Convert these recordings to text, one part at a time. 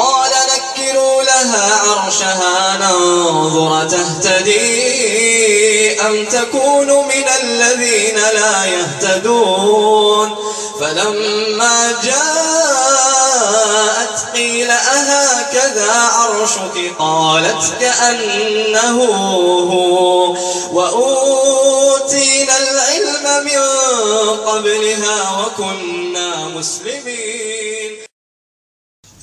قال نكروا لها عرشها ننظر تهتدي أم تكون من الذين لا يهتدون فلما جاءت قيل أهكذا عرشك قالت كأنه هو وأوتينا العلم من قبلها وكنا مسلمين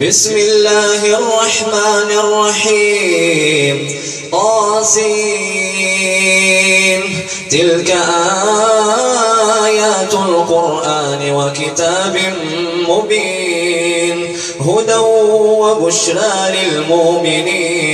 بسم الله الرحمن الرحيم. قاسين تلك آيات القرآن وكتاب مبين. هدى وبشرى للمؤمنين.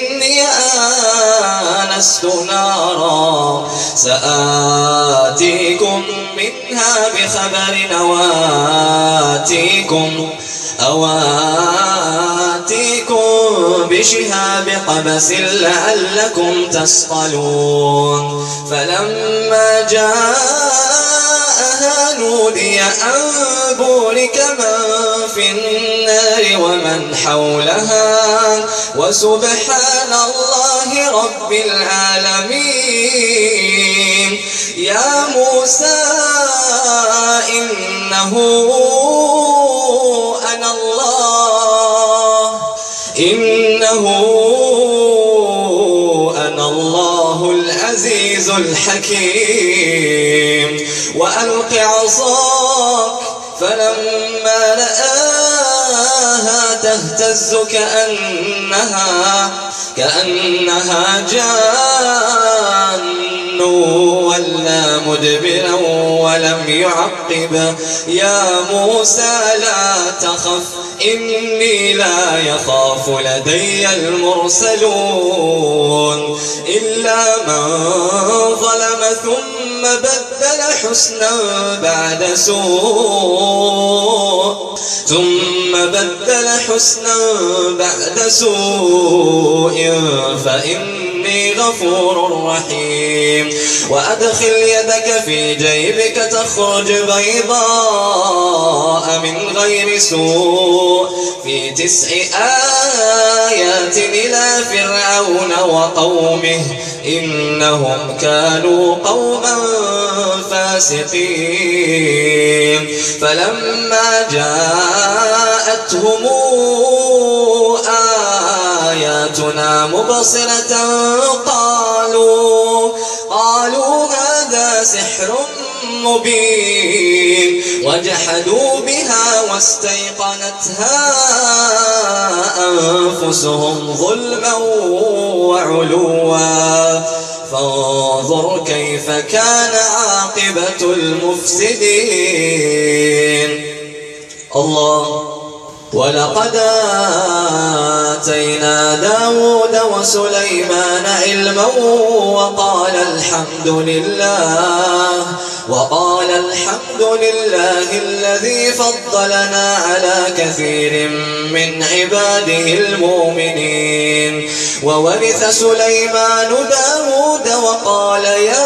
إني آنست نارا. سآتيكم منها بخبر أواتيكم أواتيكم بشهاب قبس لعلكم تصطلون. فلما جاءها نودي أن بورك من في النار ومن حولها. وسبحان الله رب العالمين. يا موسى إنه أنا الله. إنه أنا الله العزيز الحكيم. وألق عصاك فلما رآها تهتز كأنها كأنها جان ولا مدبرا ولم يعقب. يا موسى لا تخف إني لا يخاف لدي المرسلون. إلا من ظلم ثم بدل حسنا بعد سوء. ثم بدل حسنا بعد سوء فإني غفور رحيم. وأدخل يدك في جيبك تخرج بيضاء من غير سوء. في تسع آيات إلى فرعون وقومه إنهم كانوا قوما فاسقين. فلما جاءتهم آياتنا مبصرة قالوا قالوا هذا سحر مبين. وجحدوا بها واستيقنتها أنفسهم ظلما وعلوا. فانظر كيف كان عاقبة المفسدين. الله ولقد آتينا داود وسليمان علما وقال الحمد لله وقال الحمد لله الذي فضلنا على كثير من عباده المؤمنين. وورث سليمان داود وقال يا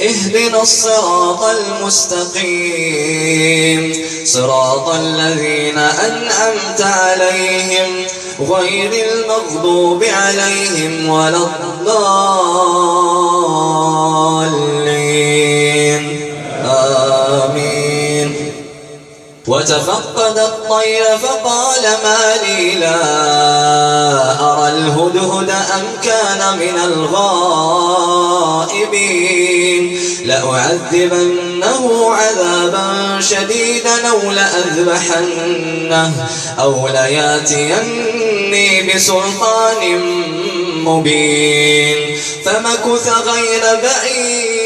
اهدنا الصراط المستقيم. صراط الذين أنعمت عليهم غير المغضوب عليهم ولا الضالين. آمين. وتفقد الطير فقال ما لي لا أرى الهدهد أم كان من الغائبين لأعذبنه عذابا شديدا أو لأذبحنه أو لياتيني بسلطان مبين فمكث غير بعيد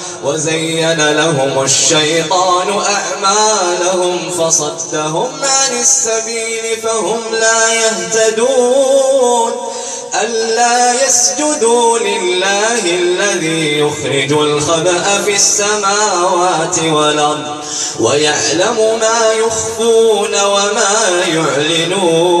وزين لهم الشيطان أعمالهم فصدهم عن السبيل فهم لا يهتدون. ألا يسجدوا لله الذي يخرج الخبأ في السماوات والأرض ويعلم ما يخفون وما يعلنون.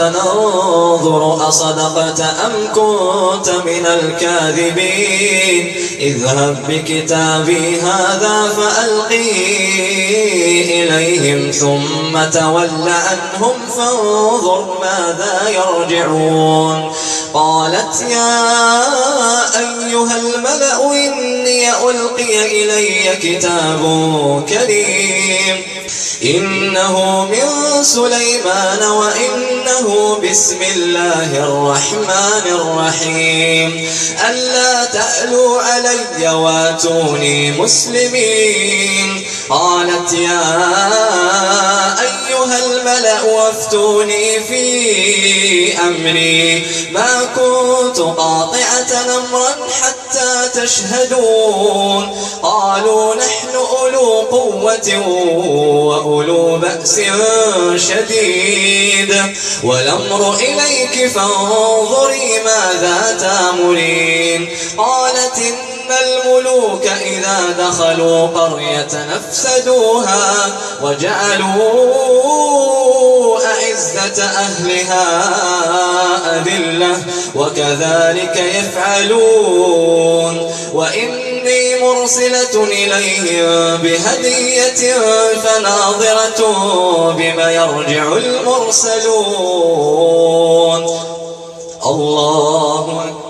سننظر أصدقت أم كنت من الكاذبين؟ اذهب بكتابي هذا فألقيه إليهم ثم تول عنهم فانظر ماذا يرجعون. قالت يا أيها الملأ إني ألقي إلي كتاب كريم. إنه من سليمان وإنه بسم الله الرحمن الرحيم. ألا تألوا علي واتوني مسلمين. قالت يا أيها الملأ وافتوني في أمري. ما كنت قاطعة أمرا حتى تشهدون؟ قالوا نحن أولو قوة وأولو بأس شديد. والأمر إليك فانظري ماذا تأمرين. قالت إن الملوك إذا دخلوا قرية نفسدوها وجعلوا أعزة أهلها أذلة وكذلك يفعلون. وإني مرسلة إليهم بهدية فناظرة بما يرجع المرسلون. الله أكبر.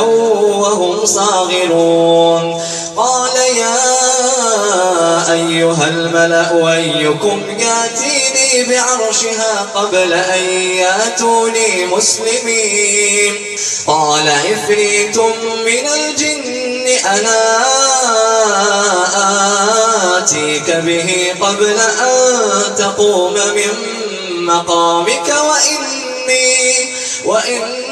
وهم صاغرون. قال يا أيها الملأ أيكم ياتيني بعرشها قبل أن ياتوني مسلمين. قال عفريت من الجن أنا آتيك به قبل أن تقوم من مقامك وإني وإني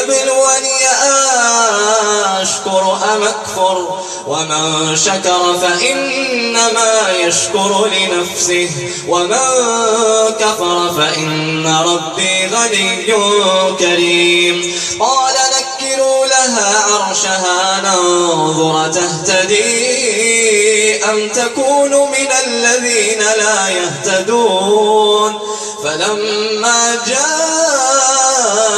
ليبلوني أشكر أم أكفر؟ ومن شكر فإنما يشكر لنفسه. ومن كفر فإن ربي غني كريم. قال نكروا لها عرشها ننظر تهتدي أم تكون من الذين لا يهتدون؟ فلما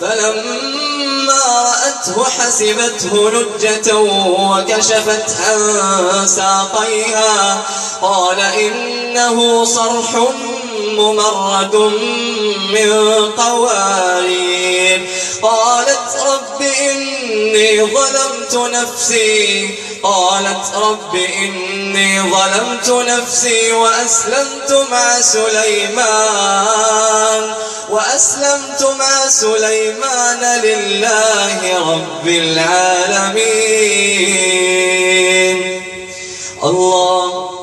فلما رأته حسبته لجة وكشفت عن ساقيها. قال إنه صرح ممرد من قوارير. قالت رب إني ظلمت نفسي قالت رب إني ظلمت نفسي وأسلمت مع سليمان وأسلمت مع سليمان لله رب العالمين. الله